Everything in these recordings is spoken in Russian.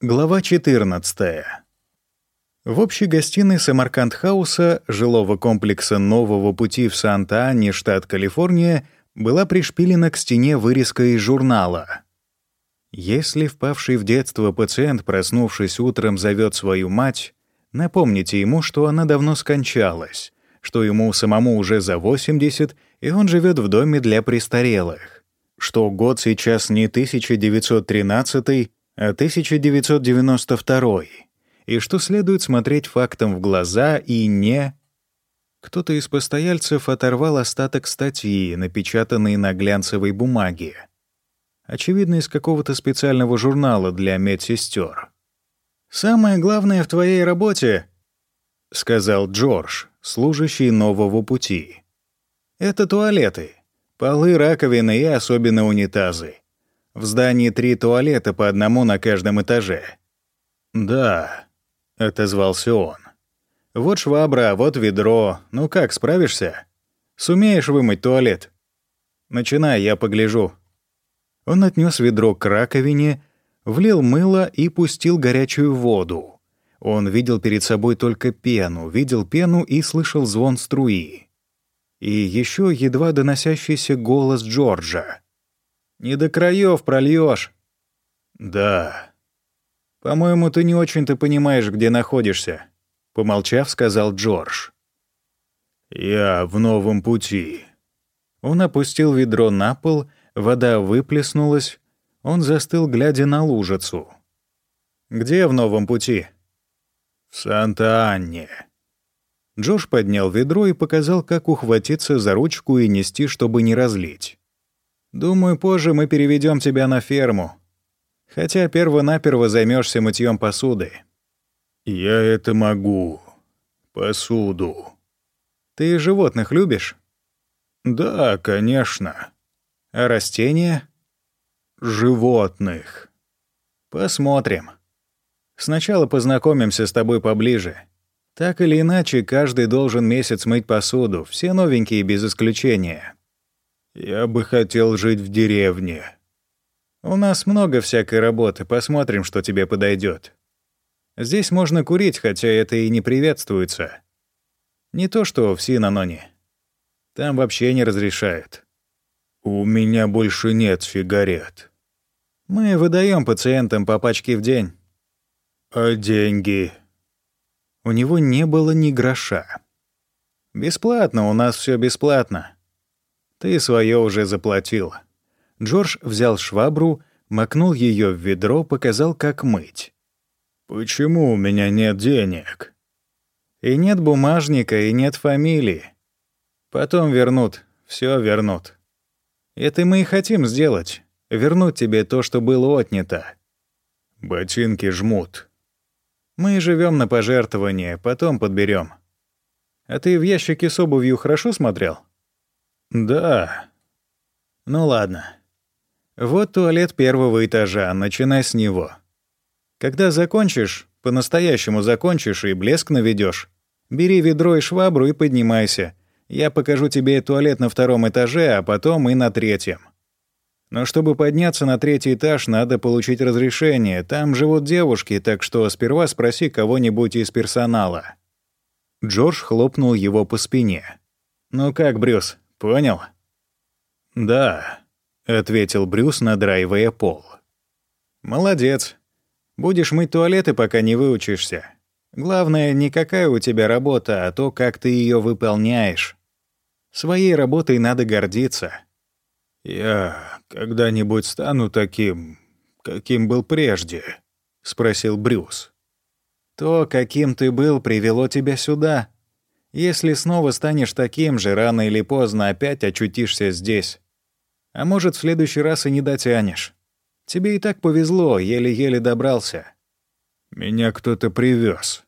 Глава 14. В общей гостиной Самарканд-хауса, жилого комплекса нового пути в Санта-Ане, штат Калифорния, была пришпилена к стене вырезка из журнала. Если впавший в детство пациент, проснувшись утром, зовет свою мать, напомните ему, что она давно скончалась, что ему самому уже за 80, и он живет в доме для престарелых, что год сейчас не 1913 а 1992 и что следует смотреть фактам в глаза и не... Кто-то из постояльцев оторвал остаток статьи, напечатанной на глянцевой бумаге. Очевидно, из какого-то специального журнала для медсестер. «Самое главное в твоей работе», — сказал Джордж, служащий нового пути. «Это туалеты, полы, раковины и особенно унитазы. В здании три туалета по одному на каждом этаже. «Да», — отозвался он. «Вот швабра, вот ведро. Ну как, справишься? Сумеешь вымыть туалет? Начинай, я погляжу». Он отнес ведро к раковине, влил мыло и пустил горячую воду. Он видел перед собой только пену, видел пену и слышал звон струи. И еще едва доносящийся голос Джорджа. Не до краев прольешь. Да. По-моему, ты не очень-то понимаешь, где находишься, помолчав, сказал Джордж. Я в новом пути. Он опустил ведро на пол, вода выплеснулась, он застыл, глядя на лужицу. «Где в новом пути?» «В Санта-Анне». Джош поднял ведро и показал, как ухватиться за ручку и нести, чтобы не разлить. Думаю, позже мы переведем тебя на ферму. Хотя перво-наперво займешься мытьем посуды. Я это могу. Посуду. Ты животных любишь? Да, конечно. А растения? Животных. Посмотрим. Сначала познакомимся с тобой поближе. Так или иначе, каждый должен месяц мыть посуду, все новенькие без исключения. Я бы хотел жить в деревне. У нас много всякой работы, посмотрим, что тебе подойдет. Здесь можно курить, хотя это и не приветствуется. Не то что в Синаноне. Там вообще не разрешают. У меня больше нет сигарет. Мы выдаем пациентам по пачке в день. А деньги? У него не было ни гроша. Бесплатно, у нас все бесплатно. Ты свое уже заплатил. Джордж взял швабру, макнул ее в ведро, показал, как мыть. «Почему у меня нет денег?» «И нет бумажника, и нет фамилии. Потом вернут, все вернут. Это мы и хотим сделать. Вернуть тебе то, что было отнято». «Ботинки жмут». «Мы живем на пожертвование, потом подберем. А ты в ящике с обувью хорошо смотрел?» «Да». «Ну ладно. Вот туалет первого этажа, начинай с него. Когда закончишь, по-настоящему закончишь и блеск наведешь, бери ведро и швабру и поднимайся. Я покажу тебе туалет на втором этаже, а потом и на третьем. Но чтобы подняться на третий этаж, надо получить разрешение. Там живут девушки, так что сперва спроси кого-нибудь из персонала». Джордж хлопнул его по спине. «Ну как, Брюс, Понял? Да, ответил Брюс, надраивая пол. Молодец. Будешь мыть туалеты, пока не выучишься. Главное, не какая у тебя работа, а то, как ты ее выполняешь. Своей работой надо гордиться. Я когда-нибудь стану таким, каким был прежде, спросил Брюс. То, каким ты был, привело тебя сюда. Если снова станешь таким же, рано или поздно опять очутишься здесь. А может, в следующий раз и не дотянешь. Тебе и так повезло, еле-еле добрался. Меня кто-то привез.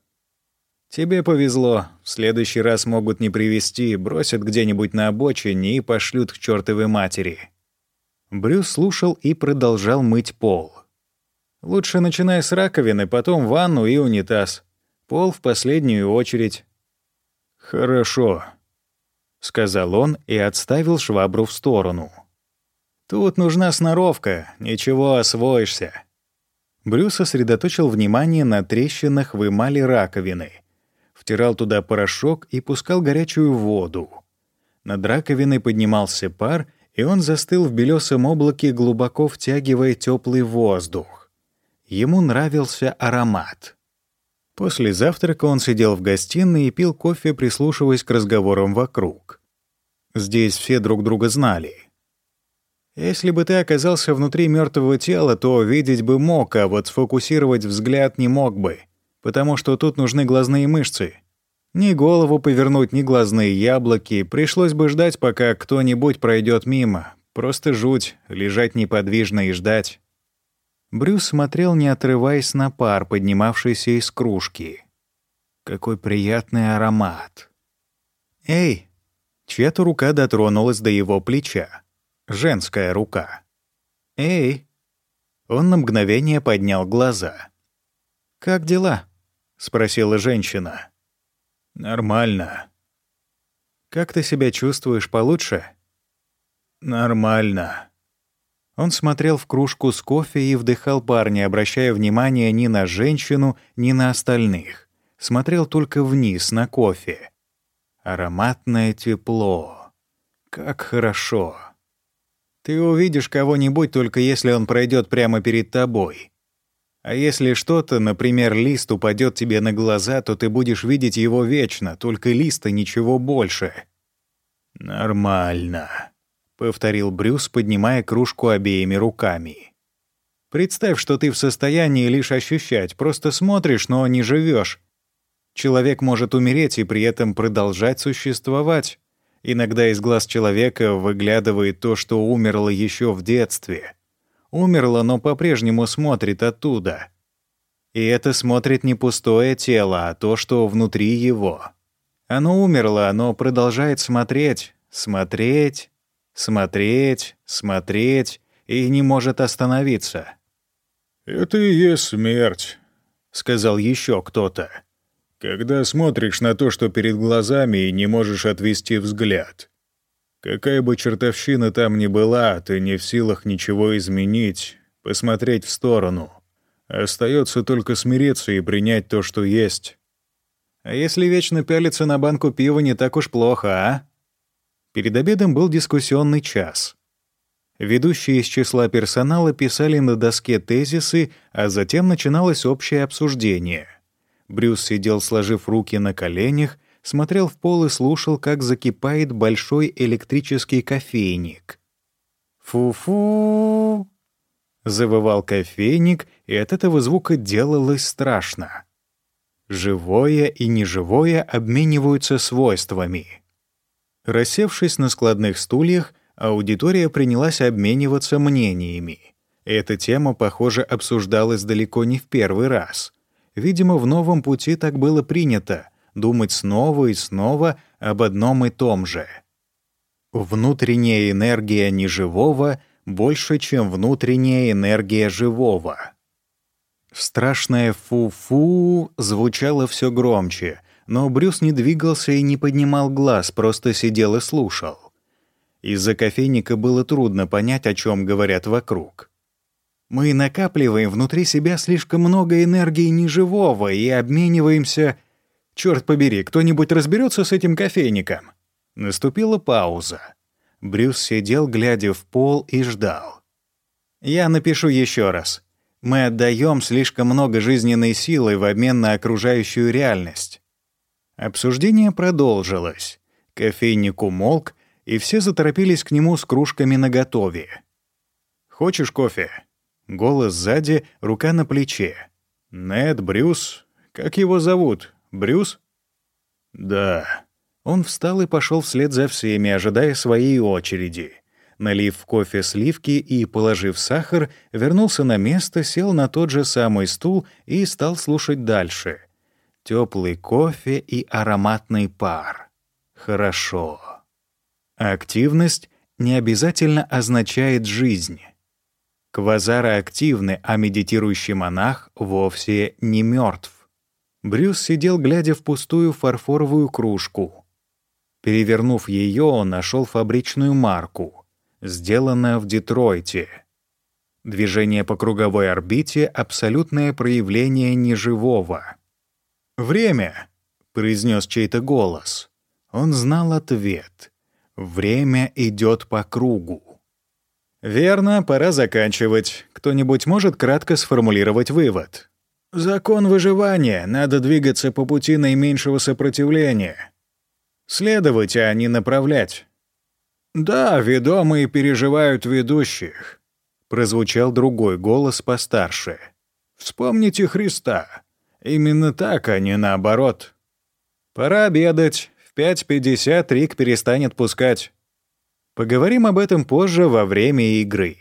Тебе повезло. В следующий раз могут не привезти, бросят где-нибудь на обочине и пошлют к чертовой матери. Брюс слушал и продолжал мыть пол. Лучше начинай с раковины, потом ванну и унитаз. Пол в последнюю очередь. «Хорошо», — сказал он и отставил швабру в сторону. «Тут нужна сноровка, ничего, освоишься. Брюс сосредоточил внимание на трещинах в эмали раковины. Втирал туда порошок и пускал горячую воду. Над раковиной поднимался пар, и он застыл в белесом облаке, глубоко втягивая теплый воздух. Ему нравился аромат. После завтрака он сидел в гостиной и пил кофе, прислушиваясь к разговорам вокруг. Здесь все друг друга знали. Если бы ты оказался внутри мертвого тела, то видеть бы мог, а вот сфокусировать взгляд не мог бы, потому что тут нужны глазные мышцы. Ни голову повернуть, ни глазные яблоки. Пришлось бы ждать, пока кто-нибудь пройдет мимо. Просто жуть, лежать неподвижно и ждать. Брюс смотрел, не отрываясь на пар, поднимавшийся из кружки. Какой приятный аромат. «Эй!» Чья-то рука дотронулась до его плеча. Женская рука. «Эй!» Он на мгновение поднял глаза. «Как дела?» — спросила женщина. «Нормально». «Как ты себя чувствуешь получше?» «Нормально». Он смотрел в кружку с кофе и вдыхал пар, не обращая внимания ни на женщину, ни на остальных. Смотрел только вниз, на кофе. Ароматное тепло. Как хорошо. Ты увидишь кого-нибудь только если он пройдет прямо перед тобой. А если что-то, например, лист упадет тебе на глаза, то ты будешь видеть его вечно, только листа ничего больше. Нормально, повторил Брюс, поднимая кружку обеими руками. Представь, что ты в состоянии лишь ощущать, просто смотришь, но не живешь. Человек может умереть и при этом продолжать существовать. Иногда из глаз человека выглядывает то, что умерло еще в детстве. Умерло, но по-прежнему смотрит оттуда. И это смотрит не пустое тело, а то, что внутри его. Оно умерло, оно продолжает смотреть, смотреть, смотреть, смотреть и не может остановиться. «Это и есть смерть», — сказал еще кто-то. «Когда смотришь на то, что перед глазами, и не можешь отвести взгляд. Какая бы чертовщина там ни была, ты не в силах ничего изменить, посмотреть в сторону. Остается только смириться и принять то, что есть. А если вечно пялиться на банку пива не так уж плохо, а? Перед обедом был дискуссионный час. Ведущие из числа персонала писали на доске тезисы, а затем начиналось общее обсуждение. Брюс сидел, сложив руки на коленях, смотрел в пол и слушал, как закипает большой электрический кофейник. «Фу-фу!» — завывал кофейник, и от этого звука делалось страшно. Живое и неживое обмениваются свойствами. Рассевшись на складных стульях, аудитория принялась обмениваться мнениями. Эта тема, похоже, обсуждалась далеко не в первый раз. Видимо, в новом пути так было принято думать снова и снова об одном и том же. Внутренняя энергия неживого больше, чем внутренняя энергия живого. Страшное «фу-фу» звучало все громче, но Брюс не двигался и не поднимал глаз, просто сидел и слушал. Из-за кофейника было трудно понять, о чем говорят вокруг. Мы накапливаем внутри себя слишком много энергии неживого и обмениваемся Черт побери, кто-нибудь разберется с этим кофейником?» Наступила пауза. Брюс сидел, глядя в пол, и ждал. «Я напишу еще раз. Мы отдаем слишком много жизненной силы в обмен на окружающую реальность». Обсуждение продолжилось. Кофейник умолк, и все заторопились к нему с кружками наготове. «Хочешь кофе?» Голос сзади, рука на плече. «Нед, Брюс, как его зовут? Брюс?» «Да». Он встал и пошел вслед за всеми, ожидая своей очереди. Налив в кофе сливки и, положив сахар, вернулся на место, сел на тот же самый стул и стал слушать дальше. Теплый кофе и ароматный пар. Хорошо. Активность не обязательно означает жизнь. Квазары активны, а медитирующий монах вовсе не мертв. Брюс сидел, глядя в пустую фарфоровую кружку. Перевернув ее, он нашел фабричную марку, сделанная в Детройте. Движение по круговой орбите — абсолютное проявление неживого. «Время!» — произнес чей-то голос. Он знал ответ. «Время идет по кругу». «Верно, пора заканчивать. Кто-нибудь может кратко сформулировать вывод?» «Закон выживания. Надо двигаться по пути наименьшего сопротивления. Следовать, а не направлять». «Да, ведомые переживают ведущих прозвучал другой голос постарше. «Вспомните Христа. Именно так, а не наоборот. Пора обедать. В 5.50 Рик перестанет пускать. Поговорим об этом позже во время игры».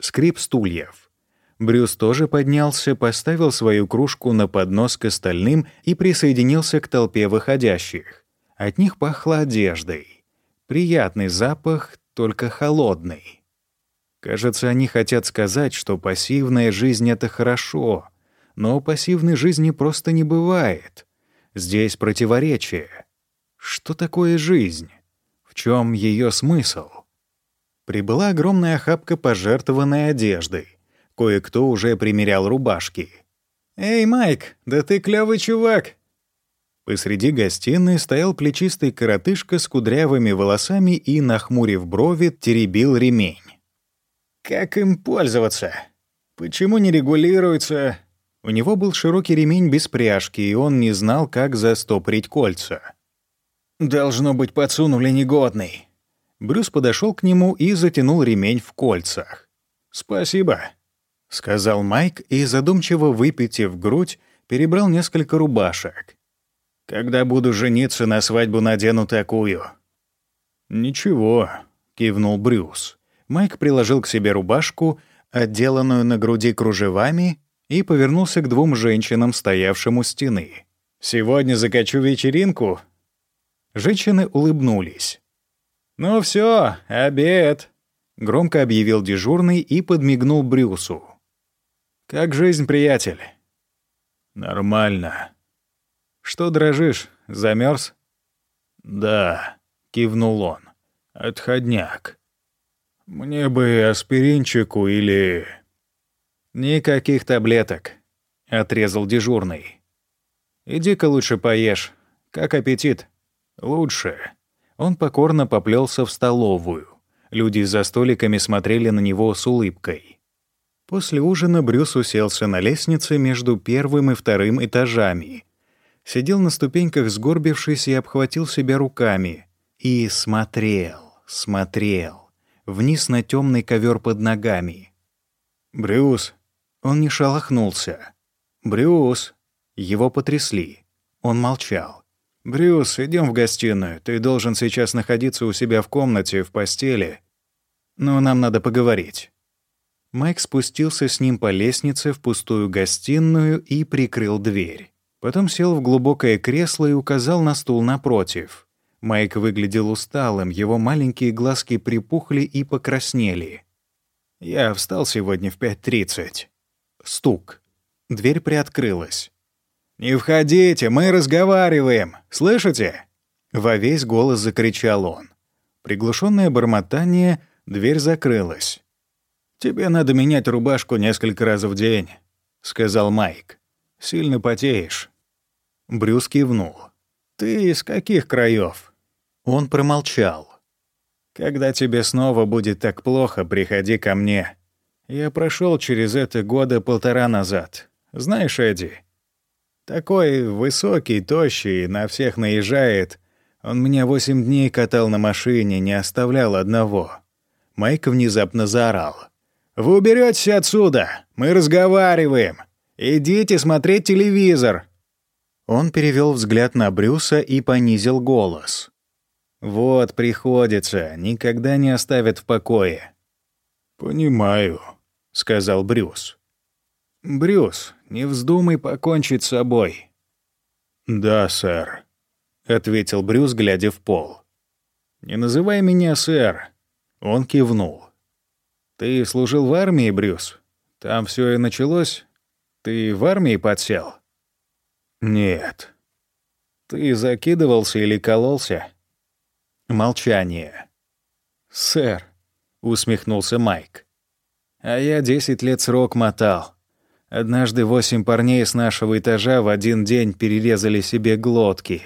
Скрип стульев. Брюс тоже поднялся, поставил свою кружку на поднос к остальным и присоединился к толпе выходящих. От них пахло одеждой. Приятный запах, только холодный. Кажется, они хотят сказать, что пассивная жизнь — это хорошо, но пассивной жизни просто не бывает. Здесь противоречие. Что такое жизнь? В чем ее смысл? Прибыла огромная охапка пожертвованной одеждой. Кое-кто уже примерял рубашки. «Эй, Майк, да ты клёвый чувак!» Посреди гостиной стоял плечистый коротышка с кудрявыми волосами и, нахмурив брови, теребил ремень. Как им пользоваться? Почему не регулируется? У него был широкий ремень без пряжки, и он не знал, как застопорить кольца. «Должно быть, подсунули негодный». Брюс подошел к нему и затянул ремень в кольцах. «Спасибо», — сказал Майк и, задумчиво выпитив грудь, перебрал несколько рубашек. «Когда буду жениться, на свадьбу надену такую». «Ничего», — кивнул Брюс. Майк приложил к себе рубашку, отделанную на груди кружевами, и повернулся к двум женщинам, стоявшим у стены. «Сегодня закачу вечеринку». Женщины улыбнулись. «Ну все, обед», — громко объявил дежурный и подмигнул Брюсу. «Как жизнь, приятель?» «Нормально». «Что дрожишь? Замерз? «Да», — кивнул он. «Отходняк». «Мне бы аспиринчику или...» «Никаких таблеток», — отрезал дежурный. «Иди-ка лучше поешь. Как аппетит?» «Лучше». Он покорно поплелся в столовую. Люди за столиками смотрели на него с улыбкой. После ужина Брюс уселся на лестнице между первым и вторым этажами. Сидел на ступеньках, сгорбившись, и обхватил себя руками. И смотрел, смотрел вниз на темный ковер под ногами. «Брюс!» Он не шелохнулся. «Брюс!» Его потрясли. Он молчал. «Брюс, идем в гостиную. Ты должен сейчас находиться у себя в комнате, в постели. Но нам надо поговорить». Майк спустился с ним по лестнице в пустую гостиную и прикрыл дверь. Потом сел в глубокое кресло и указал на стул напротив. Майк выглядел усталым, его маленькие глазки припухли и покраснели. «Я встал сегодня в 5.30». Стук. Дверь приоткрылась. «Не входите, мы разговариваем! Слышите?» Во весь голос закричал он. Приглушенное бормотание, дверь закрылась. «Тебе надо менять рубашку несколько раз в день», — сказал Майк. «Сильно потеешь». Брюс кивнул. «Ты из каких краев? Он промолчал. «Когда тебе снова будет так плохо, приходи ко мне. Я прошел через это года полтора назад. Знаешь, Эдди? Такой высокий, тощий, на всех наезжает. Он меня восемь дней катал на машине, не оставлял одного». Майк внезапно заорал. «Вы уберетесь отсюда! Мы разговариваем! Идите смотреть телевизор!» Он перевел взгляд на Брюса и понизил голос. Вот, приходится, никогда не оставят в покое. «Понимаю», — сказал Брюс. «Брюс, не вздумай покончить с собой». «Да, сэр», — ответил Брюс, глядя в пол. «Не называй меня сэр», — он кивнул. «Ты служил в армии, Брюс? Там все и началось? Ты в армии подсел?» «Нет». «Ты закидывался или кололся?» Молчание. «Сэр», — усмехнулся Майк. А я десять лет срок мотал. Однажды восемь парней с нашего этажа в один день перерезали себе глотки.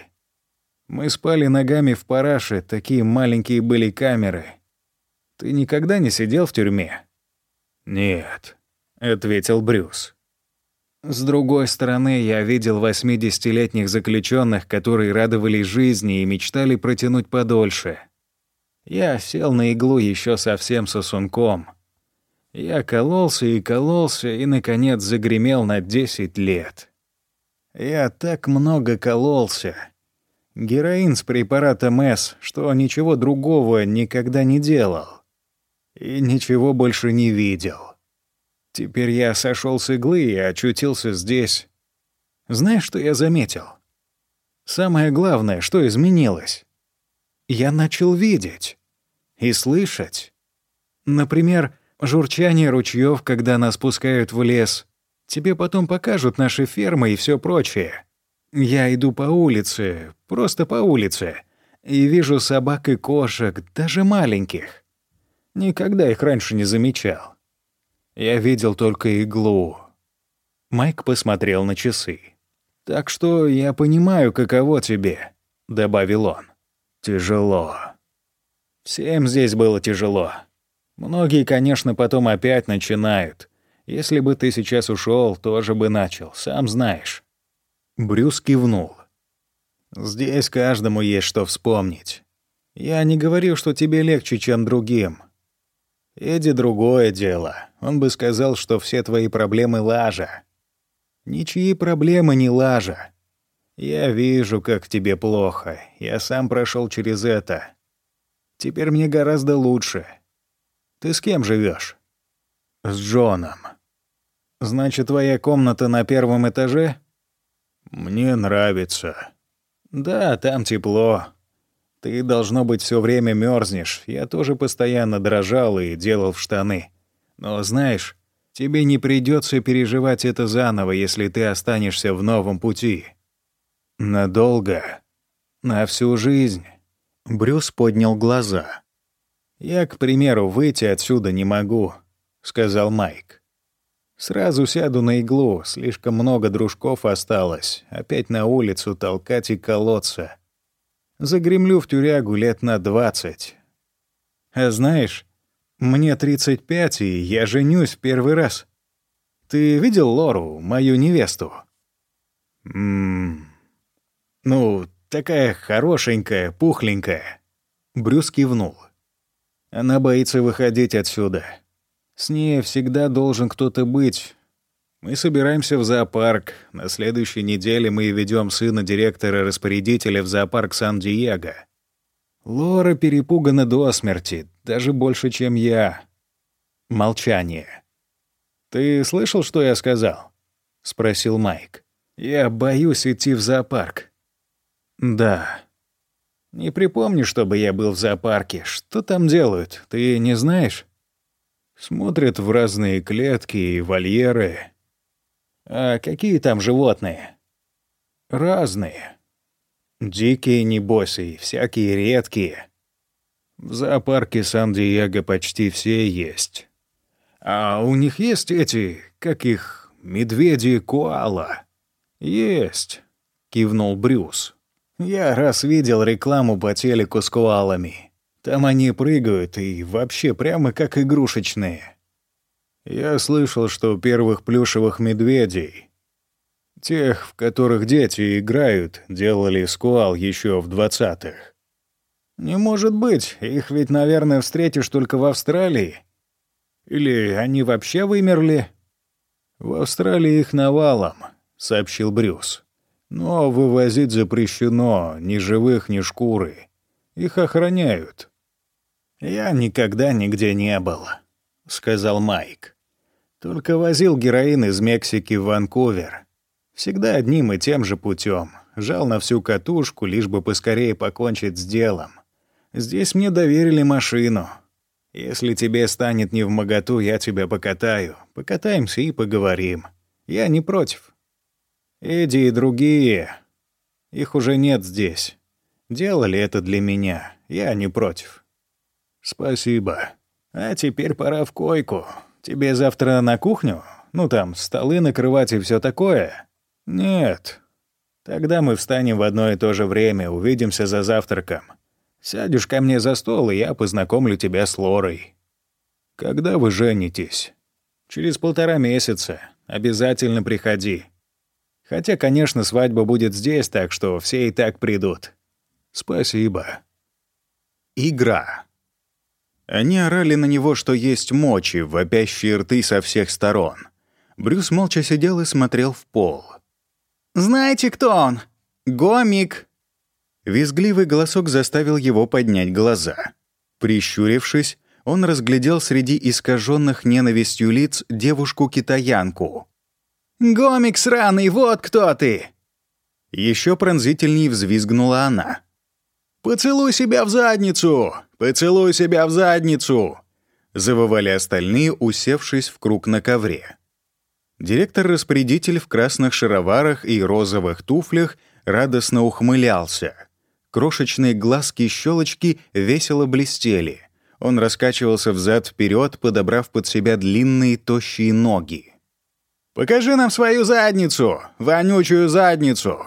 Мы спали ногами в параше, такие маленькие были камеры. Ты никогда не сидел в тюрьме? Нет, ответил Брюс. С другой стороны, я видел 80-летних заключенных, которые радовались жизни и мечтали протянуть подольше. Я сел на иглу еще совсем сосунком. Я кололся и кололся, и, наконец, загремел на 10 лет. Я так много кололся. Героин с препаратом С, что ничего другого никогда не делал. И ничего больше не видел. Теперь я сошел с иглы и очутился здесь. Знаешь, что я заметил? Самое главное, что изменилось. Я начал видеть и слышать. Например, журчание ручьев, когда нас пускают в лес. Тебе потом покажут наши фермы и все прочее. Я иду по улице, просто по улице, и вижу собак и кошек, даже маленьких. Никогда их раньше не замечал. Я видел только иглу. Майк посмотрел на часы. «Так что я понимаю, каково тебе», — добавил он. «Тяжело. Всем здесь было тяжело. Многие, конечно, потом опять начинают. Если бы ты сейчас ушел, тоже бы начал, сам знаешь». Брюс кивнул. «Здесь каждому есть что вспомнить. Я не говорю, что тебе легче, чем другим. Эдди другое дело. Он бы сказал, что все твои проблемы лажа. Ничьи проблемы не лажа. Я вижу, как тебе плохо. Я сам прошел через это. Теперь мне гораздо лучше. Ты с кем живешь? С Джоном. Значит, твоя комната на первом этаже? Мне нравится. Да, там тепло. Ты, должно быть, все время мерзнешь. Я тоже постоянно дрожал и делал в штаны. Но знаешь, тебе не придется переживать это заново, если ты останешься в новом пути. Надолго. На всю жизнь. Брюс поднял глаза. «Я, к примеру, выйти отсюда не могу», — сказал Майк. «Сразу сяду на иглу, слишком много дружков осталось. Опять на улицу толкать и колоться. Загремлю в тюрягу лет на двадцать. А знаешь, мне 35, и я женюсь в первый раз. Ты видел Лору, мою невесту? Ммм... Ну, такая хорошенькая, пухленькая. Брюс кивнул. Она боится выходить отсюда. С ней всегда должен кто-то быть, мы собираемся в зоопарк. На следующей неделе мы ведем сына директора-распорядителя в зоопарк Сан-Диего. Лора перепугана до смерти, даже больше, чем я. Молчание. «Ты слышал, что я сказал?» — спросил Майк. «Я боюсь идти в зоопарк». «Да». «Не припомню, чтобы я был в зоопарке. Что там делают, ты не знаешь?» «Смотрят в разные клетки и вольеры. А какие там животные? Разные. Дикие, небось, и всякие редкие. В зоопарке Сан-Диего почти все есть. А у них есть эти, как их, медведи-коала? Есть, кивнул Брюс. Я раз видел рекламу по телеку с коалами. Там они прыгают и вообще прямо как игрушечные. Я слышал, что первых плюшевых медведей, тех, в которых дети играют, делали скуал еще в двадцатых. Не может быть, их ведь, наверное, встретишь только в Австралии. Или они вообще вымерли? В Австралии их навалом, сообщил Брюс. Но вывозить запрещено, ни живых, ни шкуры. Их охраняют. Я никогда нигде не был. — сказал Майк. «Только возил героин из Мексики в Ванкувер. Всегда одним и тем же путем. Жал на всю катушку, лишь бы поскорее покончить с делом. Здесь мне доверили машину. Если тебе станет не в моготу, я тебя покатаю. Покатаемся и поговорим. Я не против. Эдди и другие. Их уже нет здесь. Делали это для меня. Я не против. Спасибо. А теперь пора в койку. Тебе завтра на кухню? Ну там, столы накрывать и все такое?» «Нет. Тогда мы встанем в одно и то же время, увидимся за завтраком. Сядешь ко мне за стол, и я познакомлю тебя с Лорой». «Когда вы женитесь?» «Через полтора месяца. Обязательно приходи. Хотя, конечно, свадьба будет здесь, так что все и так придут». «Спасибо». Игра. Они орали на него, что есть мочи, вопящие рты со всех сторон. Брюс молча сидел и смотрел в пол. «Знаете, кто он? Гомик!» Визгливый голосок заставил его поднять глаза. Прищурившись, он разглядел среди искаженных ненавистью лиц девушку-китаянку. «Гомик сраный, вот кто ты!» Еще пронзительней взвизгнула она. «Поцелуй себя в задницу! Поцелуй себя в задницу!» Завывали остальные, усевшись в круг на ковре. Директор-распорядитель в красных шароварах и розовых туфлях радостно ухмылялся. Крошечные глазки-щелочки весело блестели. Он раскачивался взад вперед, подобрав под себя длинные тощие ноги. «Покажи нам свою задницу! Вонючую задницу!»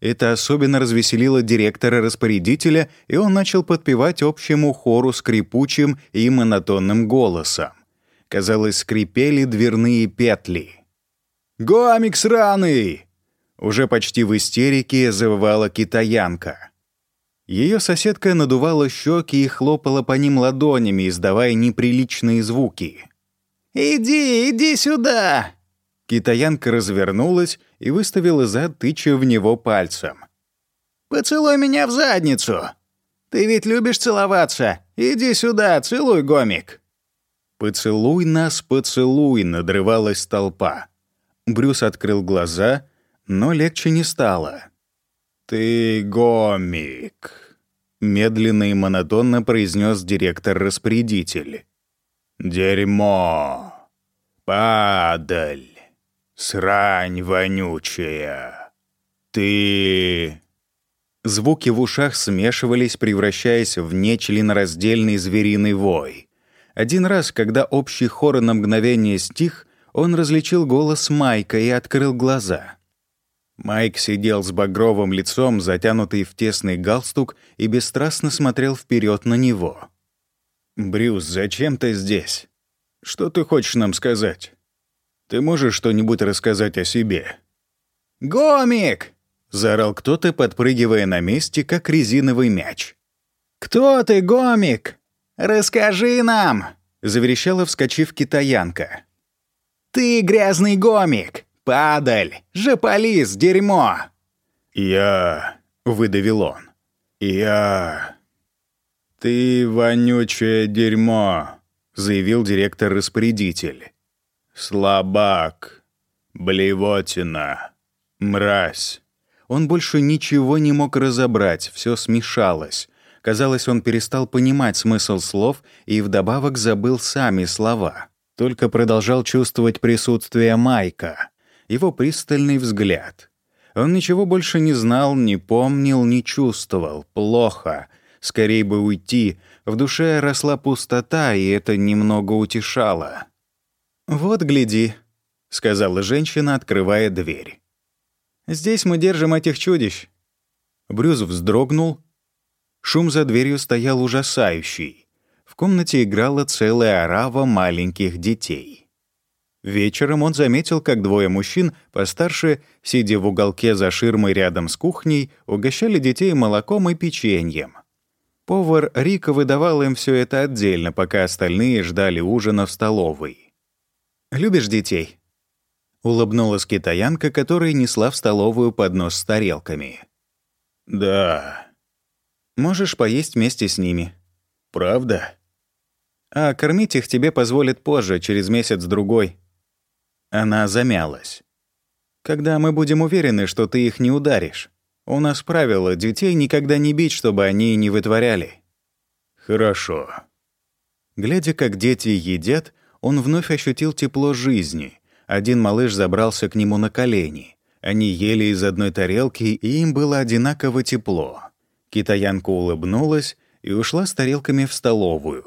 Это особенно развеселило директора-распорядителя, и он начал подпевать общему хору скрипучим и монотонным голосом. Казалось, скрипели дверные петли. «Гомик сраный!» Уже почти в истерике завывала китаянка. Ее соседка надувала щеки и хлопала по ним ладонями, издавая неприличные звуки. «Иди, иди сюда!» Китаянка развернулась и выставила зад, тыча в него пальцем. «Поцелуй меня в задницу! Ты ведь любишь целоваться! Иди сюда, целуй, гомик!» «Поцелуй нас, поцелуй!» — надрывалась толпа. Брюс открыл глаза, но легче не стало. «Ты гомик», — медленно и монотонно произнес директор-распорядитель. «Дерьмо! Падаль! Срань вонючая! Ты...» Звуки в ушах смешивались, превращаясь в нечленораздельный звериный вой. Один раз, когда общий хор на мгновение стих, он различил голос Майка и открыл глаза. Майк сидел с багровым лицом, затянутый в тесный галстук, и бесстрастно смотрел вперед на него. «Брюс, зачем ты здесь? Что ты хочешь нам сказать? Ты можешь что-нибудь рассказать о себе?» «Гомик!» — заорал кто-то, подпрыгивая на месте, как резиновый мяч. «Кто ты, Гомик? Расскажи нам!» — заверещала, вскочив китаянка. «Ты грязный гомик! Падаль! Жополис, дерьмо!» «Я...» — выдавил он. «Я...» «Ты вонючее дерьмо», — заявил директор-распорядитель. «Слабак, блевотина, мразь». Он больше ничего не мог разобрать, все смешалось. Казалось, он перестал понимать смысл слов и вдобавок забыл сами слова только продолжал чувствовать присутствие Майка, его пристальный взгляд. Он ничего больше не знал, не помнил, не чувствовал. Плохо. Скорей бы уйти. В душе росла пустота, и это немного утешало. «Вот, гляди», — сказала женщина, открывая дверь. «Здесь мы держим этих чудищ». Брюс вздрогнул. Шум за дверью стоял ужасающий. В комнате играла целая орава маленьких детей. Вечером он заметил, как двое мужчин, постарше, сидя в уголке за ширмой рядом с кухней, угощали детей молоком и печеньем. Повар Рика выдавал им все это отдельно, пока остальные ждали ужина в столовой. «Любишь детей?» — улыбнулась китаянка, которая несла в столовую поднос с тарелками. «Да». «Можешь поесть вместе с ними». «Правда?» А кормить их тебе позволят позже, через месяц-другой». Она замялась. «Когда мы будем уверены, что ты их не ударишь. У нас правило детей никогда не бить, чтобы они не вытворяли». «Хорошо». Глядя, как дети едят, он вновь ощутил тепло жизни. Один малыш забрался к нему на колени. Они ели из одной тарелки, и им было одинаково тепло. Китаянка улыбнулась и ушла с тарелками в столовую.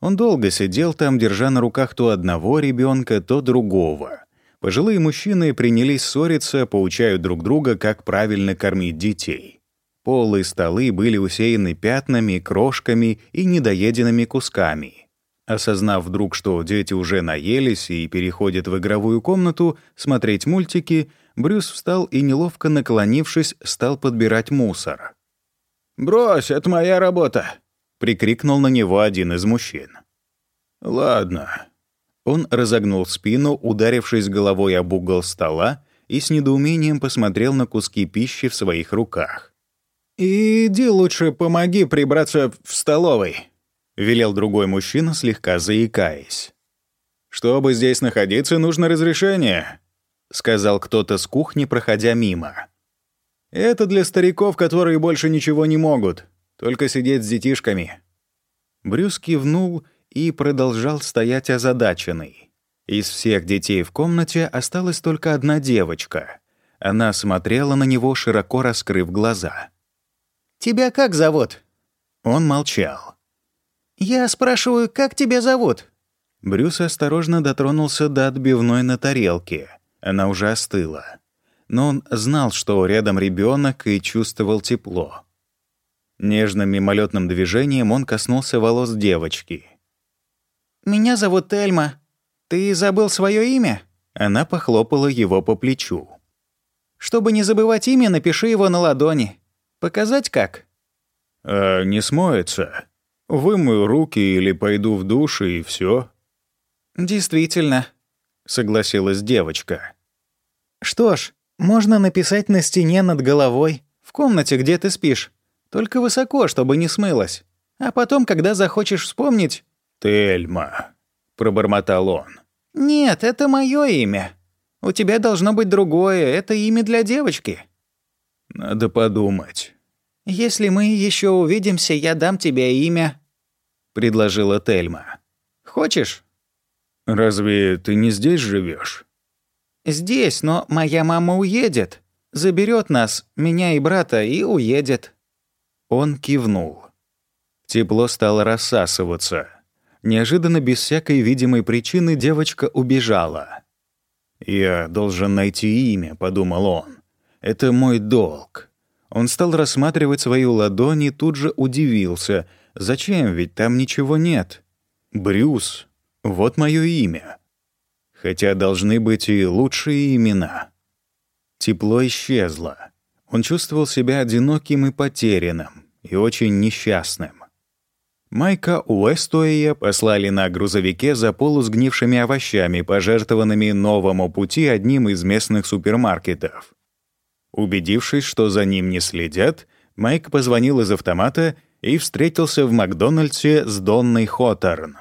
Он долго сидел там, держа на руках то одного ребенка, то другого. Пожилые мужчины принялись ссориться, поучают друг друга, как правильно кормить детей. Полы и столы были усеяны пятнами, крошками и недоеденными кусками. Осознав вдруг, что дети уже наелись и переходят в игровую комнату смотреть мультики, Брюс встал и, неловко наклонившись, стал подбирать мусор. «Брось, это моя работа!» — прикрикнул на него один из мужчин. «Ладно, он разогнул спину, ударившись головой об угол стола, и с недоумением посмотрел на куски пищи в своих руках. «Иди лучше помоги прибраться в столовой», — велел другой мужчина, слегка заикаясь. «Чтобы здесь находиться, нужно разрешение», — сказал кто-то с кухни, проходя мимо. «Это для стариков, которые больше ничего не могут, только сидеть с детишками». Брюс кивнул и продолжал стоять озадаченный. Из всех детей в комнате осталась только одна девочка. Она смотрела на него, широко раскрыв глаза. «Тебя как зовут?» Он молчал. «Я спрашиваю, как тебя зовут?» Брюс осторожно дотронулся до отбивной на тарелке. Она уже остыла. Но он знал, что рядом ребенок и чувствовал тепло. Нежным мимолетным движением он коснулся волос девочки. «Меня зовут Эльма. Ты забыл свое имя?» Она похлопала его по плечу. «Чтобы не забывать имя, напиши его на ладони. Показать как?» «А не смоется. Вымою руки или пойду в душ, и все. «Действительно», — согласилась девочка. «Что ж, можно написать на стене над головой, в комнате, где ты спишь. Только высоко, чтобы не смылось. А потом, когда захочешь вспомнить, «Тельма», — пробормотал он. «Нет, это мое имя. У тебя должно быть другое, это имя для девочки». «Надо подумать». «Если мы еще увидимся, я дам тебе имя», — предложила Тельма. «Хочешь?» «Разве ты не здесь живешь? «Здесь, но моя мама уедет. Заберет нас, меня и брата, и уедет». Он кивнул. Тепло стало рассасываться. Неожиданно, без всякой видимой причины, девочка убежала. «Я должен найти имя», — подумал он. «Это мой долг». Он стал рассматривать свои ладони, тут же удивился. «Зачем? Ведь там ничего нет». «Брюс. Вот мое имя». Хотя должны быть и лучшие имена. Тепло исчезло. Он чувствовал себя одиноким и потерянным, и очень несчастным. Майка Уэстуэя послали на грузовике за полусгнившими овощами, пожертвованными новому пути одним из местных супермаркетов. Убедившись, что за ним не следят, Майк позвонил из автомата и встретился в Макдональдсе с Донной Хоторн.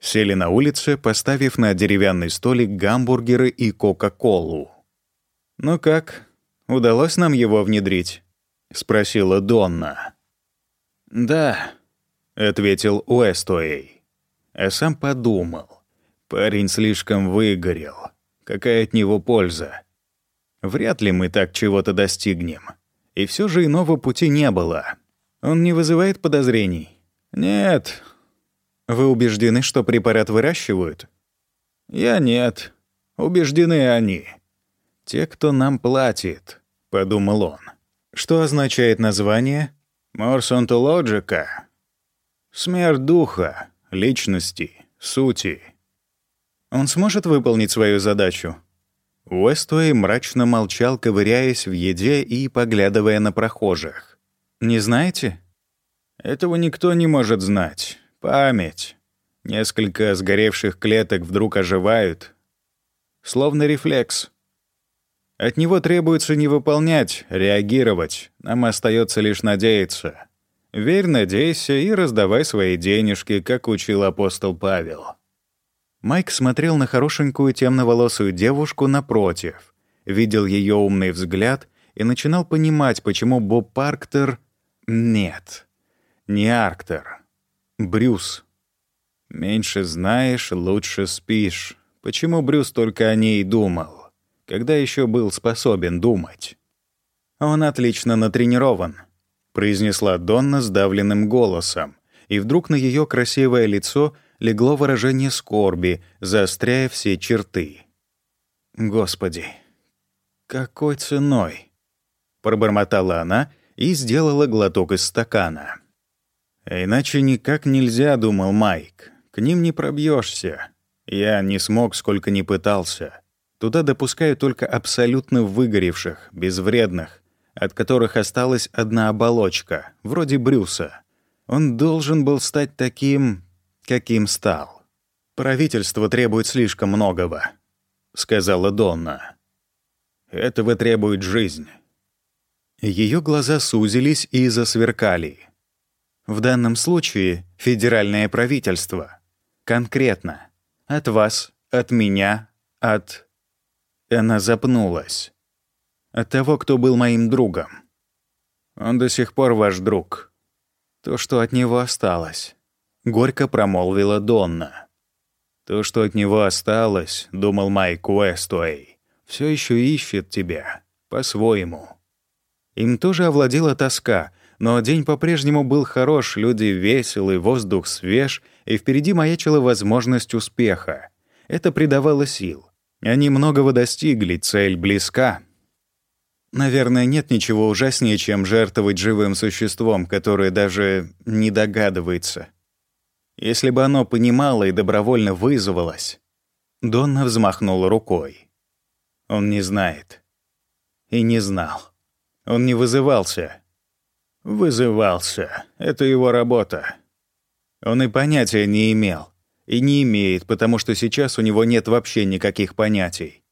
Сели на улице, поставив на деревянный столик гамбургеры и Кока-Колу. «Ну как, удалось нам его внедрить?» — спросила Донна. «Да», — ответил Уэстуэй. А сам подумал. Парень слишком выгорел. Какая от него польза? Вряд ли мы так чего-то достигнем. И все же иного пути не было. Он не вызывает подозрений? Нет. Вы убеждены, что препарат выращивают? Я нет. Убеждены они. Те, кто нам платит, — подумал он. Что означает название? Морсонтологика. Смерть духа, личности, сути. Он сможет выполнить свою задачу? Уэствей мрачно молчал, ковыряясь в еде и поглядывая на прохожих. «Не знаете?» «Этого никто не может знать. Память. Несколько сгоревших клеток вдруг оживают. Словно рефлекс. От него требуется не выполнять, реагировать. Нам остается лишь надеяться. Верь, надейся и раздавай свои денежки, как учил апостол Павел. Майк смотрел на хорошенькую темноволосую девушку напротив, видел ее умный взгляд и начинал понимать, почему Боб Парктер... Нет, не Арктер. Брюс. Меньше знаешь, лучше спишь. Почему Брюс только о ней думал? Когда еще был способен думать? Он отлично натренирован произнесла Донна сдавленным голосом, и вдруг на ее красивое лицо легло выражение скорби, заостряя все черты. «Господи, какой ценой?» — пробормотала она и сделала глоток из стакана. «Иначе никак нельзя», — думал Майк. «К ним не пробьешься. Я не смог, сколько ни пытался. Туда допускают только абсолютно выгоревших, безвредных, от которых осталась одна оболочка, вроде Брюса. Он должен был стать таким, каким стал. «Правительство требует слишком многого», — сказала Донна. «Этого требует жизнь». Ее глаза сузились и засверкали. В данном случае федеральное правительство. Конкретно. От вас, от меня, от... Она запнулась. От того, кто был моим другом. Он до сих пор ваш друг. То, что от него осталось. Горько промолвила Донна. То, что от него осталось, думал Майк Уэстуэй, все еще ищет тебя. По-своему. Им тоже овладела тоска, но день по-прежнему был хорош, люди веселы, воздух свеж, и впереди маячила возможность успеха. Это придавало сил. Они многого достигли, цель близка. Наверное, нет ничего ужаснее, чем жертвовать живым существом, которое даже не догадывается. Если бы оно понимало и добровольно вызвалось... Донна взмахнула рукой. Он не знает. И не знал. Он не вызывался. Вызывался. Это его работа. Он и понятия не имел. И не имеет, потому что сейчас у него нет вообще никаких понятий.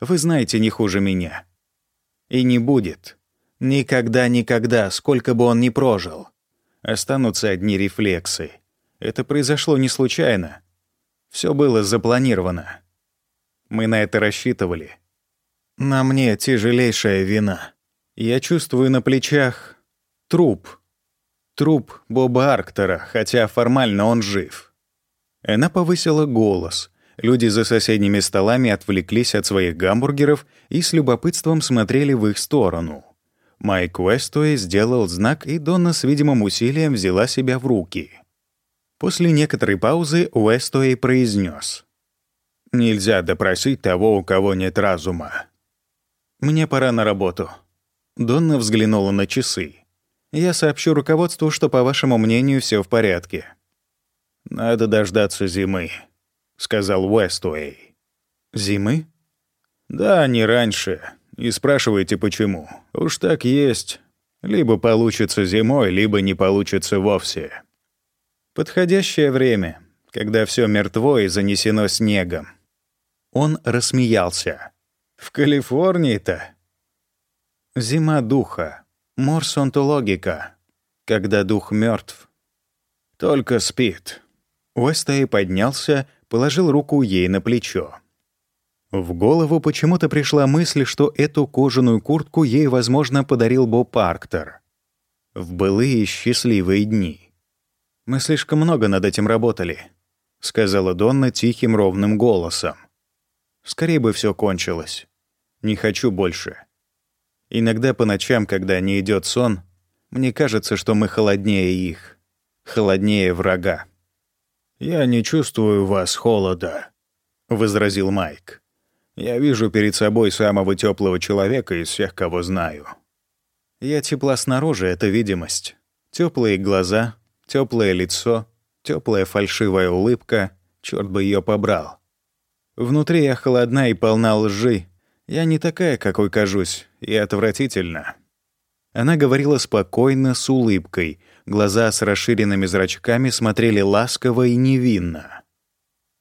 Вы знаете не хуже меня. И не будет. Никогда-никогда, сколько бы он ни прожил. Останутся одни рефлексы. Это произошло не случайно. Все было запланировано. Мы на это рассчитывали. На мне тяжелейшая вина. Я чувствую на плечах труп. Труп Боба Арктера, хотя формально он жив. Она повысила голос. Люди за соседними столами отвлеклись от своих гамбургеров и с любопытством смотрели в их сторону. Майк Уэстуэй сделал знак, и Донна с видимым усилием взяла себя в руки. После некоторой паузы Уэстуэй произнес: «Нельзя допросить того, у кого нет разума. Мне пора на работу». Донна взглянула на часы. «Я сообщу руководству, что, по вашему мнению, все в порядке». «Надо дождаться зимы», — сказал Уэстуэй. «Зимы?» «Да, не раньше. И спрашивайте, почему. Уж так есть. Либо получится зимой, либо не получится вовсе». «Подходящее время, когда все мертво и занесено снегом». Он рассмеялся. «В Калифорнии-то Зима духа. Морсонтологика. Когда дух мертв. Только спит. Уэстай поднялся, положил руку ей на плечо. В голову почему-то пришла мысль, что эту кожаную куртку ей, возможно, подарил Боб Парктер. В былые счастливые дни. «Мы слишком много над этим работали», — сказала Донна тихим ровным голосом. «Скорее бы все кончилось. Не хочу больше». Иногда по ночам, когда не идет сон, мне кажется, что мы холоднее их, холоднее врага. «Я не чувствую вас холода», — возразил Майк. «Я вижу перед собой самого теплого человека из всех, кого знаю». Я тепла снаружи — это видимость. Теплые глаза, теплое лицо, теплая фальшивая улыбка, черт бы ее побрал. Внутри я холодна и полна лжи, я не такая, какой кажусь, и отвратительно». Она говорила спокойно, с улыбкой. Глаза с расширенными зрачками смотрели ласково и невинно.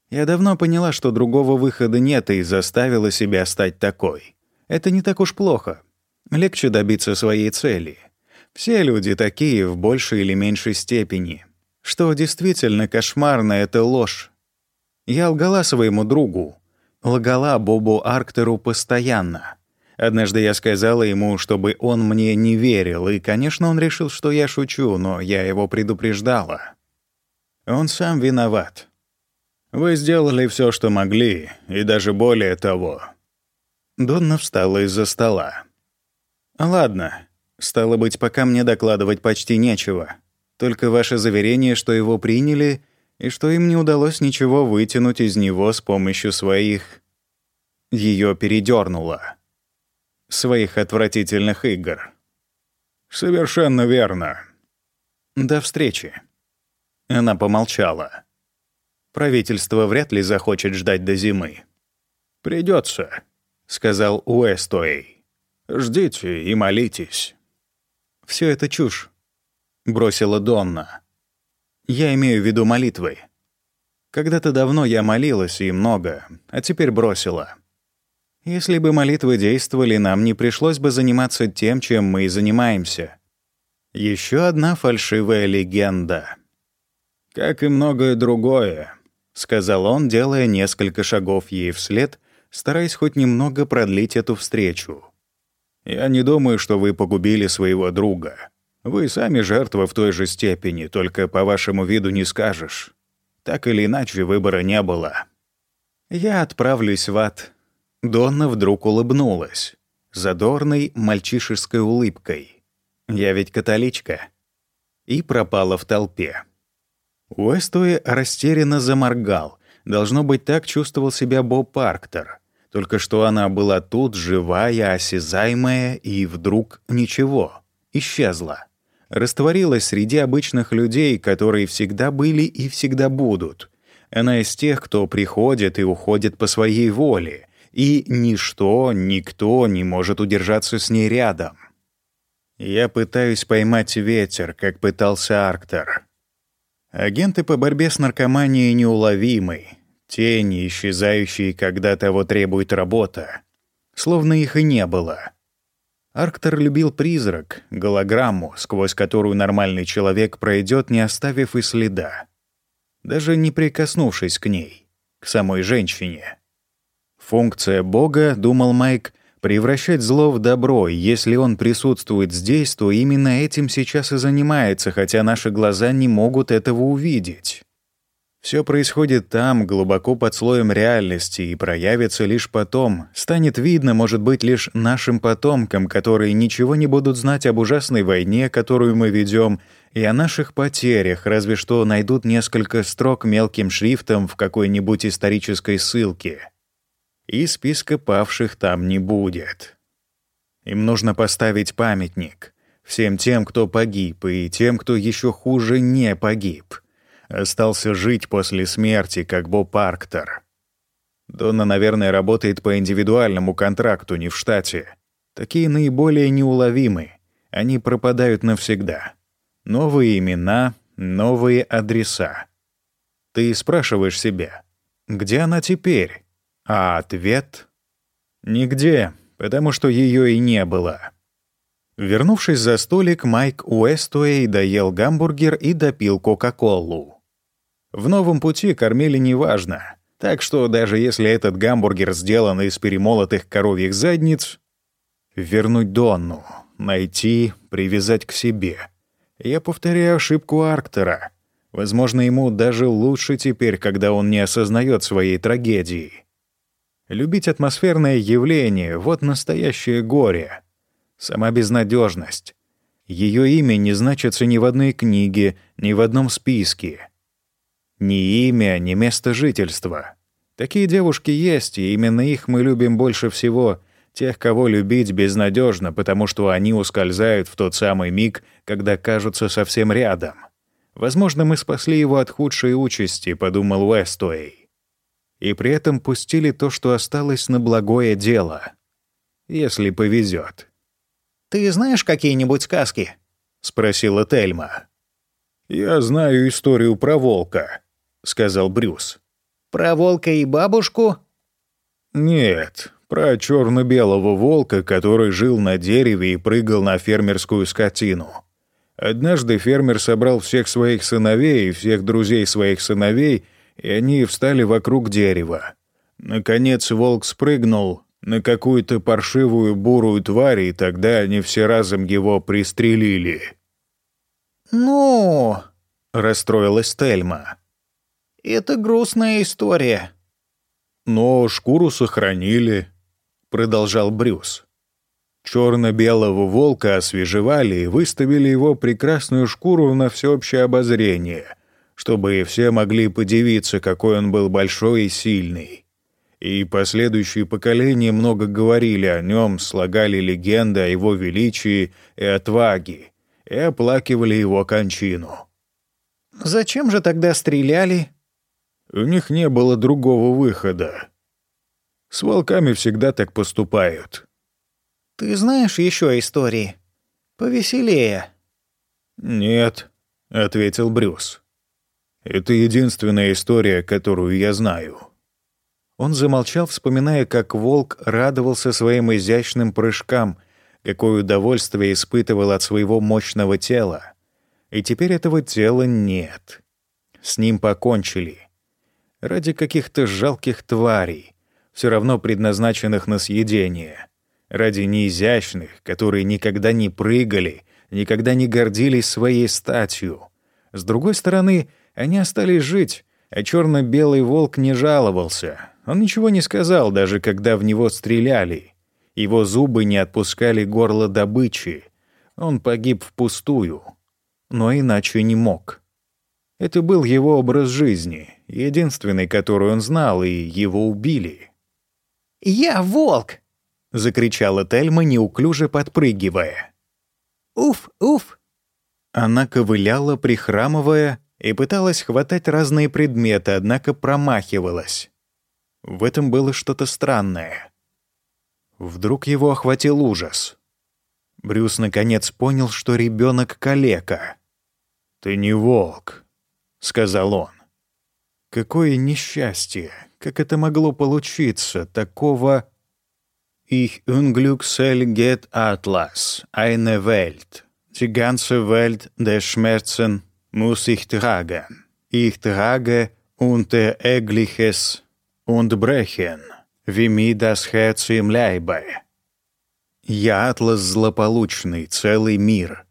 Я давно поняла, что другого выхода нет, и заставила себя стать такой. Это не так уж плохо. Легче добиться своей цели. Все люди такие в большей или меньшей степени. Что действительно кошмарно — это ложь. Я лгала своему другу, Лгала Бобу Арктеру постоянно. Однажды я сказала ему, чтобы он мне не верил, и, конечно, он решил, что я шучу, но я его предупреждала. Он сам виноват. Вы сделали все, что могли, и даже более того. Донна встала из-за стола. «Ладно. Стало быть, пока мне докладывать почти нечего. Только ваше заверение, что его приняли, и что им не удалось ничего вытянуть из него с помощью своих... Ее передернуло. Своих отвратительных игр. «Совершенно верно». «До встречи». Она помолчала. Правительство вряд ли захочет ждать до зимы. Придется, сказал Уэстуэй. «Ждите и молитесь». Все это чушь», — бросила Донна. «Я имею в виду молитвы. Когда-то давно я молилась и много, а теперь бросила. Если бы молитвы действовали, нам не пришлось бы заниматься тем, чем мы и занимаемся. Еще одна фальшивая легенда». «Как и многое другое», — сказал он, делая несколько шагов ей вслед, стараясь хоть немного продлить эту встречу. «Я не думаю, что вы погубили своего друга. Вы сами жертва в той же степени, только по вашему виду не скажешь. Так или иначе, выбора не было». «Я отправлюсь в ад». Донна вдруг улыбнулась, задорной мальчишеской улыбкой. «Я ведь католичка». И пропала в толпе. Уэстуэ растерянно заморгал. Должно быть, так чувствовал себя Боб Парктер. Только что она была тут, живая, осязаемая, и вдруг ничего. Исчезла. Растворилась среди обычных людей, которые всегда были и всегда будут. Она из тех, кто приходит и уходит по своей воле, и ничто, никто не может удержаться с ней рядом. Я пытаюсь поймать ветер, как пытался Арктер. Агенты по борьбе с наркоманией неуловимы. Тени, исчезающие, когда того требует работа. Словно их и не было. Арктор любил призрак, голограмму, сквозь которую нормальный человек пройдет, не оставив и следа. Даже не прикоснувшись к ней, к самой женщине. Функция Бога, думал Майк, Превращать зло в добро, если он присутствует здесь, то именно этим сейчас и занимается, хотя наши глаза не могут этого увидеть. Все происходит там, глубоко под слоем реальности, и проявится лишь потом. Станет видно, может быть, лишь нашим потомкам, которые ничего не будут знать об ужасной войне, которую мы ведем, и о наших потерях, разве что найдут несколько строк мелким шрифтом в какой-нибудь исторической ссылке и списка павших там не будет. Им нужно поставить памятник всем тем, кто погиб, и тем, кто еще хуже не погиб. Остался жить после смерти, как Боб Парктер. Донна, наверное, работает по индивидуальному контракту, не в штате. Такие наиболее неуловимы. Они пропадают навсегда. Новые имена, новые адреса. Ты спрашиваешь себя, где она теперь? А ответ — нигде, потому что ее и не было. Вернувшись за столик, Майк Уэстуэй доел гамбургер и допил Кока-Колу. В новом пути кормили неважно, так что даже если этот гамбургер сделан из перемолотых коровьих задниц, вернуть Донну, найти, привязать к себе. Я повторяю ошибку Арктера. Возможно, ему даже лучше теперь, когда он не осознает своей трагедии. Любить атмосферное явление — вот настоящее горе. Сама безнадежность. Ее имя не значится ни в одной книге, ни в одном списке. Ни имя, ни место жительства. Такие девушки есть, и именно их мы любим больше всего, тех, кого любить безнадежно, потому что они ускользают в тот самый миг, когда кажутся совсем рядом. Возможно, мы спасли его от худшей участи, подумал Уэстуэй и при этом пустили то, что осталось на благое дело. Если повезет. «Ты знаешь какие-нибудь сказки?» — спросила Тельма. «Я знаю историю про волка», — сказал Брюс. «Про волка и бабушку?» «Нет, про черно белого волка, который жил на дереве и прыгал на фермерскую скотину. Однажды фермер собрал всех своих сыновей и всех друзей своих сыновей — и они встали вокруг дерева. Наконец волк спрыгнул на какую-то паршивую бурую тварь, и тогда они все разом его пристрелили. «Ну...» — расстроилась Тельма. «Это грустная история». «Но шкуру сохранили», — продолжал Брюс. Черно-белого волка освежевали и выставили его прекрасную шкуру на всеобщее обозрение, чтобы все могли подивиться, какой он был большой и сильный. И последующие поколения много говорили о нем, слагали легенды о его величии и отваге, и оплакивали его кончину. «Зачем же тогда стреляли?» У них не было другого выхода. С волками всегда так поступают. «Ты знаешь еще истории? Повеселее». «Нет», — ответил Брюс. «Это единственная история, которую я знаю». Он замолчал, вспоминая, как волк радовался своим изящным прыжкам, какое удовольствие испытывал от своего мощного тела. И теперь этого тела нет. С ним покончили. Ради каких-то жалких тварей, все равно предназначенных на съедение. Ради неизящных, которые никогда не прыгали, никогда не гордились своей статью. С другой стороны, они остались жить, а черно-белый волк не жаловался. Он ничего не сказал, даже когда в него стреляли. Его зубы не отпускали горло добычи. Он погиб впустую. Но иначе не мог. Это был его образ жизни, единственный, который он знал, и его убили. «Я волк!» — закричала Тельма, неуклюже подпрыгивая. «Уф, уф!» Она ковыляла, прихрамывая, и пыталась хватать разные предметы, однако промахивалась. В этом было что-то странное. Вдруг его охватил ужас. Брюс наконец понял, что ребенок калека. «Ты не волк», — сказал он. Какое несчастье! Как это могло получиться? Такого... «Ich Unglücksel geht Atlas, eine Welt. Die ganze Welt der Schmerzen muss ich tragen. Ich trage Unteregliches und wie mir das Herz im Leibe. Я атлас злополучный, целый мир.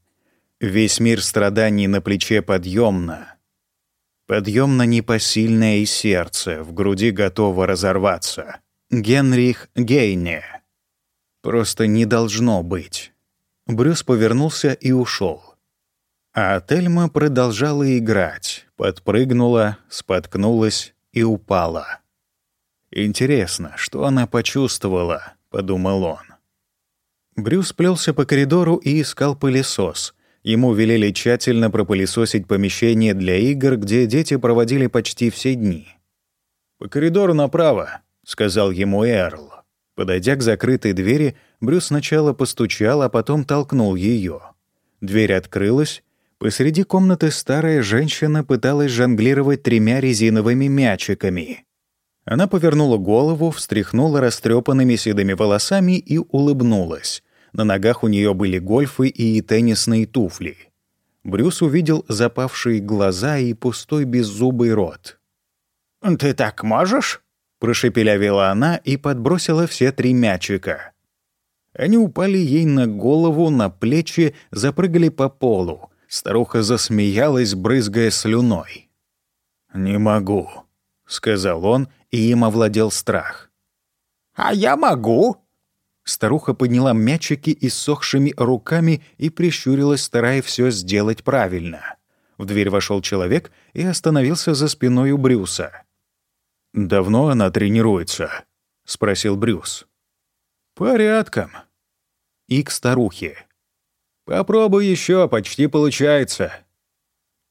Весь мир страданий на плече подъемно. Подъемно непосильное и сердце, в груди готово разорваться. Генрих Гейне. Просто не должно быть. Брюс повернулся и ушел. А Тельма продолжала играть, подпрыгнула, споткнулась и упала. «Интересно, что она почувствовала?» — подумал он. Брюс плелся по коридору и искал пылесос. Ему велели тщательно пропылесосить помещение для игр, где дети проводили почти все дни. «По коридору направо», — сказал ему Эрл. Подойдя к закрытой двери, Брюс сначала постучал, а потом толкнул ее. Дверь открылась. Посреди комнаты старая женщина пыталась жонглировать тремя резиновыми мячиками. Она повернула голову, встряхнула растрепанными седыми волосами и улыбнулась. На ногах у нее были гольфы и теннисные туфли. Брюс увидел запавшие глаза и пустой беззубый рот. «Ты так можешь?» — прошепелявила она и подбросила все три мячика. Они упали ей на голову, на плечи, запрыгали по полу. Старуха засмеялась, брызгая слюной. «Не могу», — сказал он и им овладел страх. «А я могу!» Старуха подняла мячики иссохшими руками и прищурилась, стараясь все сделать правильно. В дверь вошел человек и остановился за спиной у Брюса. «Давно она тренируется?» — спросил Брюс. «Порядком». И к старухе. «Попробуй еще, почти получается».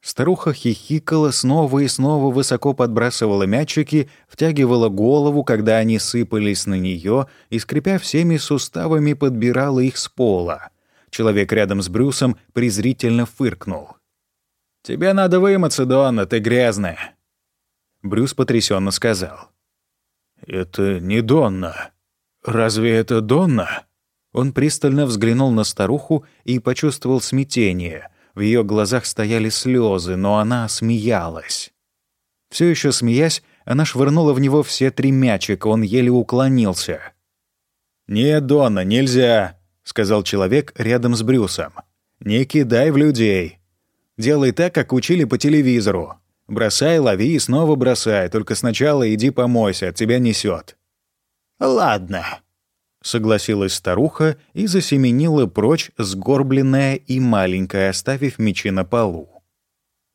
Старуха хихикала снова и снова, высоко подбрасывала мячики, втягивала голову, когда они сыпались на нее, и, скрипя всеми суставами, подбирала их с пола. Человек рядом с Брюсом презрительно фыркнул. «Тебе надо вымыться, Донна, ты грязная». Брюс потрясенно сказал. «Это не Донна. Разве это Донна?» Он пристально взглянул на старуху и почувствовал смятение — в ее глазах стояли слезы, но она смеялась. Все еще смеясь, она швырнула в него все три мячика, он еле уклонился. «Нет, Донна, нельзя», — сказал человек рядом с Брюсом. «Не кидай в людей. Делай так, как учили по телевизору. Бросай, лови и снова бросай, только сначала иди помойся, тебя несет. «Ладно», согласилась старуха и засеменила прочь, сгорбленная и маленькая, оставив мечи на полу.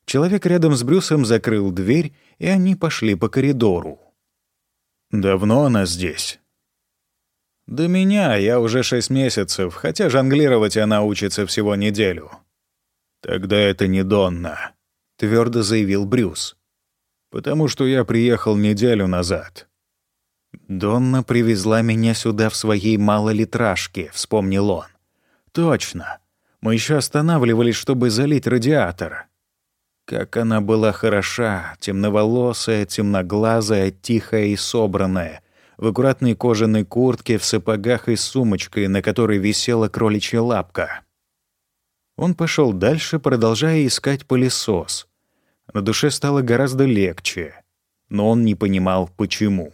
Человек рядом с Брюсом закрыл дверь, и они пошли по коридору. «Давно она здесь?» «До меня я уже шесть месяцев, хотя жонглировать она учится всего неделю». «Тогда это не Донна», — твердо заявил Брюс. «Потому что я приехал неделю назад». «Донна привезла меня сюда в своей малолитражке», — вспомнил он. «Точно. Мы еще останавливались, чтобы залить радиатор. Как она была хороша, темноволосая, темноглазая, тихая и собранная, в аккуратной кожаной куртке, в сапогах и сумочкой, на которой висела кроличья лапка. Он пошел дальше, продолжая искать пылесос. На душе стало гораздо легче, но он не понимал, почему.